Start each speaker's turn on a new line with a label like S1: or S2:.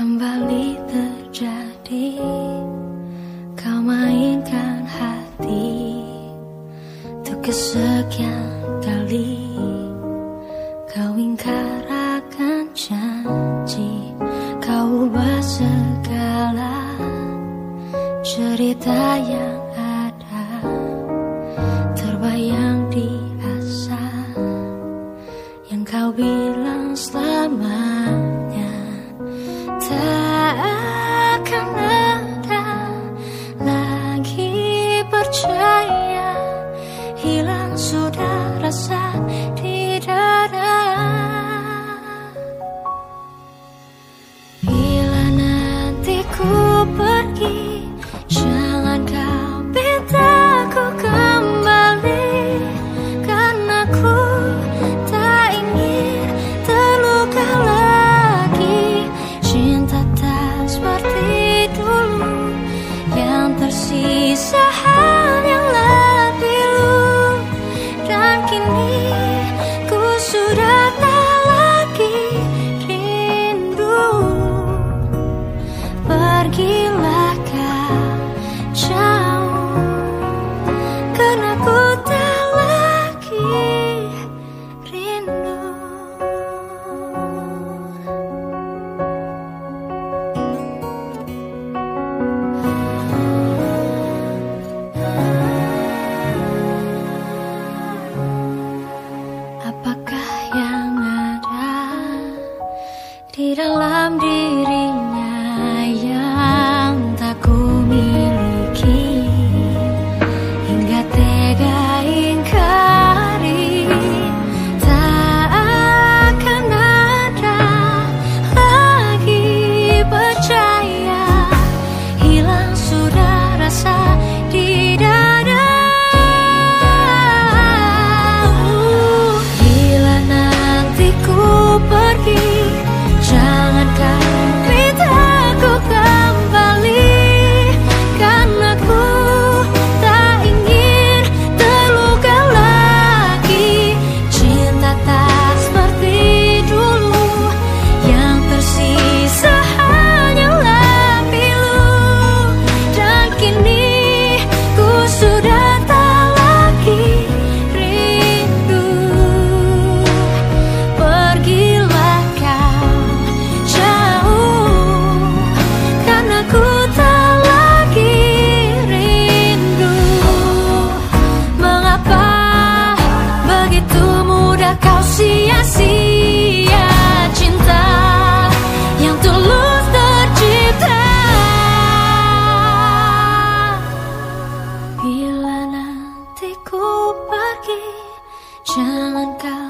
S1: kembali terjadi. Kau mainkan hati Untuk kesekian kali. Kau ingkar akan janji Kau ubah di dada Bila nanti ku pergi Jangan kau minta ku kembali. Karena ku tak ingin terluka lagi. Cinta tak seperti dulu Yang tersisa dalam diri. Jangan kau